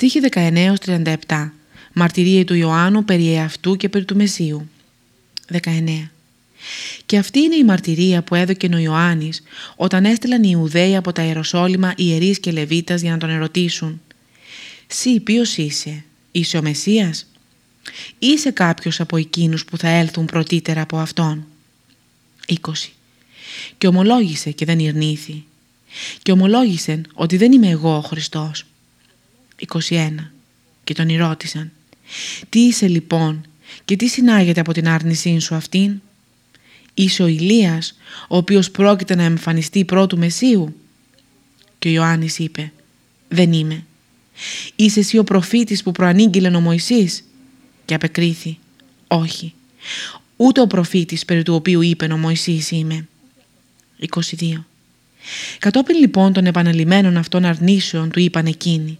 Στίχη 19-37 Μαρτυρία του Ιωάννου περί εαυτού και περί του Μεσίου 19 και αυτή είναι η μαρτυρία που έδωκε ο Ιωάννης όταν έστειλαν οι Ιουδαίοι από τα Ιεροσόλυμα ιερείς και Λεβίτας για να τον ερωτήσουν. «Συ ποιος είσαι, είσαι ο Μεσσίας» «Είσαι κάποιος από εκείνους που θα έλθουν πρωτύτερα από Αυτόν» 20 και ομολόγησε και δεν ειρνήθη και ομολόγησε ότι δεν είμαι εγώ ο Χριστός 21 και τον ρώτησαν «Τι είσαι λοιπόν και τι συνάγεται από την άρνησή σου αυτήν» Είσαι ο Ηλίας, ο οποίος πρόκειται να εμφανιστεί πρώτου Μεσίου. Και ο Ιωάννης είπε, δεν είμαι. Είσαι εσύ ο προφήτης που προανήγγειλε ο Μωυσής; Και απεκρίθη, όχι. Ούτε ο προφήτης περί του οποίου είπε ο Μωυσής είμαι. 22. Κατόπιν λοιπόν των επαναλημμένων αυτών αρνήσεων του είπαν εκείνοι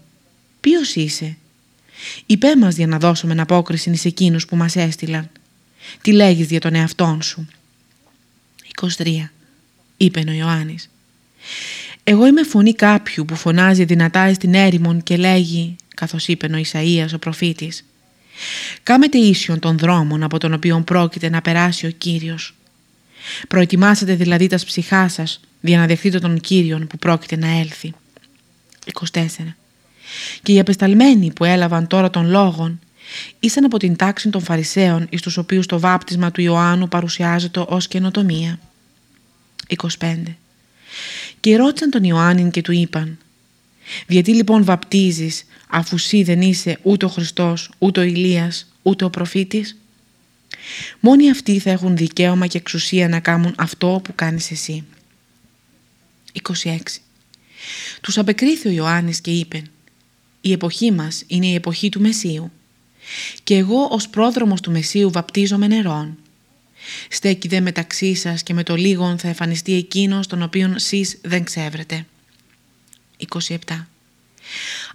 «Ποιος είσαι» «Υπέ μας για να δώσουμε απόκριση εις εκείνους που μας έστειλαν. Τι λέγεις για τον εαυτόν σου» 23 είπε ο Ιωάννης «Εγώ είμαι φωνή κάποιου που φωνάζει δυνατά στην έρημον και λέγει, καθώς είπε ο Ισαΐας ο προφήτης, «Κάμετε ίσιον των δρόμων από τον οποίο πρόκειται να περάσει ο Κύριος. Προετοιμάσατε δηλαδή τας ψυχάς σας για να δεχτείτε τον Κύριον που πρόκειται να έλθει». 24. Και οι απεσταλμένοι που έλαβαν τώρα των λόγων ήσαν από την τάξη των Φαρισαίων εις τους οποίους το βάπτισμα του Ιωάννου παρουσιάζεται ως καινοτομία. 25. Και ρώτησαν τον Ιωάννη και του είπαν «Γιατί λοιπόν βαπτίζεις αφού σύ δεν είσαι ούτε ο Χριστός, ούτε ο Ηλίας, ούτε ο προφήτης» Μόνοι αυτοί θα έχουν δικαίωμα και εξουσία να κάνουν αυτό που κάνεις εσύ. 26. Τους απεκρίθη ο Ιωάννης και είπε «Η εποχή μας είναι η εποχή του Μεσίου και εγώ ως πρόδρομος του Μεσίου βαπτίζω με νερόν Στέκει δε μεταξύ σας και με το λίγον θα εμφανιστεί εκείνος τον οποίον σεις δεν ξέβρετε. 27.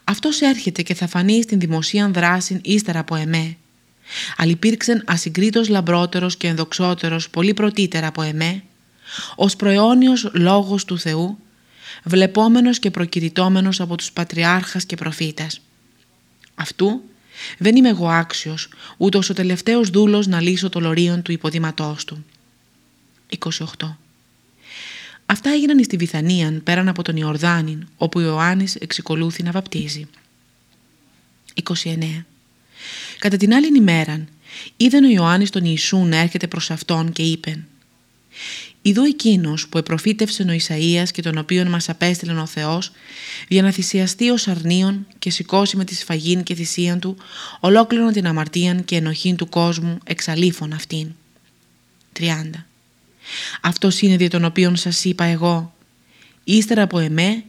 Αυτός έρχεται και θα φανεί στην δημοσίαν δράση ύστερα από εμέ. Αλλά υπήρξεν ασυγκρίτως λαμπρότερος και ενδοξότερος πολύ πρωτύτερα από εμέ, ως προαιώνιος λόγος του Θεού, βλεπόμενος και προκηρυτόμενος από τους πατριάρχας και προφήτας. Αυτού δεν είμαι εγώ άξιος, ούτε ο τελευταίος δούλος να λύσω το λωρίον του υποδήματός του. 28. Αυτά έγιναν στη Βιθανίαν πέραν από τον Ιορδάνην, όπου ο Ιωάννης εξικολούθη να βαπτίζει. 29. Κατά την άλλη ημέραν, είδαν ο Ιωάννης τον Ιησού να έρχεται προς αυτόν και είπεν Ιδού εκείνος που επροφήτευσε ο Ισαΐας και τον οποίον μας απέστειλε ο Θεός για να θυσιαστεί ως αρνίον και σηκώσει με τη σφαγήν και θυσίαν του ολόκληρον την αμαρτίαν και ενοχήν του κόσμου εξαλείφων αυτήν. 30. Αυτός είναι δια τον οποίον σας είπα εγώ. Ύστερα από εμέ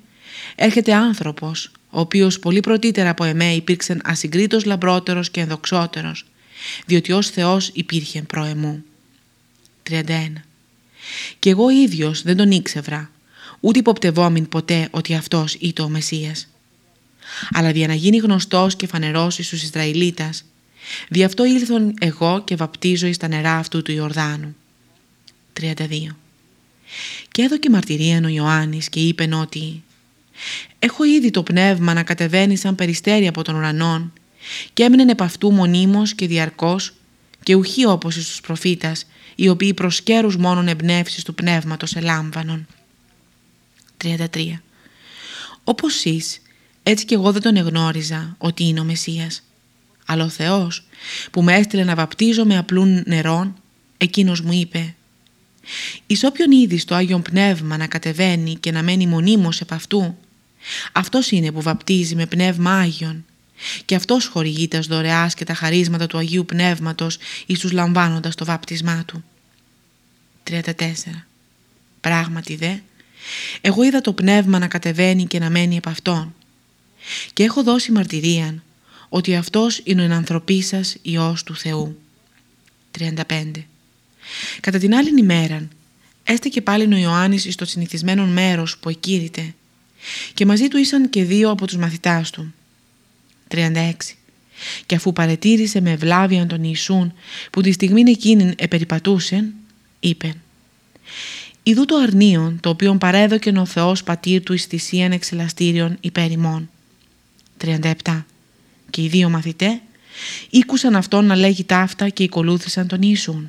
έρχεται άνθρωπος ο οποίος πολύ πρωτύτερα από εμέ υπήρξε ασυγκρίτως λαμπρότερος και ενδοξότερος διότι ως Θεός υπήρχε προεμού. 31 και εγώ ίδιος δεν τον ήξευρα, ούτε υποπτευόμην ποτέ ότι αυτός ήταν ο Μεσσίας. Αλλά για να γίνει γνωστός και φανερός εις τους Ισραηλίτας, δι' αυτό ήλθον εγώ και βαπτίζω εις τα νερά αυτού του Ιορδάνου. 32. Και έδωκε μαρτυρίαν ο Ιωάννης και είπεν ότι «Έχω ήδη το πνεύμα να κατεβαίνει σαν περιστέρι από τον ουρανόν και έμεινε επ' αυτού μονίμως και διαρκώς και ουχή όπως εις τους προφήτας οι οποίοι προσκέρους μόνον εμπνεύσεις του πνεύματος ελάμβανον. 33. Όπως εσείς, έτσι κι εγώ δεν τον εγνώριζα ότι είναι ο Μεσσίας. Αλλά ο Θεός που με έστειλε να βαπτίζω με απλούν νερών, εκείνος μου είπε «Εις όποιον είδη το Άγιον Πνεύμα να κατεβαίνει και να μένει μονίμως επ' αυτού, αυτός είναι που βαπτίζει με Πνεύμα Άγιον και αυτός χορηγεί τα δωρεάς και τα χαρίσματα του Αγίου Πνεύματος εις τους λαμβάνοντας το βάπτισμά του. 34. Πράγματι δε, εγώ είδα το πνεύμα να κατεβαίνει και να μένει επ' αυτόν και έχω δώσει μαρτυρίαν ότι αυτός είναι ο ενανθρωπή σας Υιός του Θεού. 35. Κατά την άλλη ημέρα έστε και πάλι ο Ιωάννης στο συνηθισμένο μέρος που εκείρηται και μαζί του ήσαν και δύο από τους μαθητάς του. 36. Και αφού παρετήρησε με ευλάβιαν τον Ιησούν που τη στιγμή εκείνη επεριπατούσε, είπε «Ιδού το αρνίον το οποίο παρέδοκε ο Θεός πατήρ του εις θυσίαν εξελαστήριον υπέρ ημών». 37. και οι δύο μαθητέ, ήκουσαν αυτόν να λέγει ταύτα και ακολούθησαν τον Ιησούν.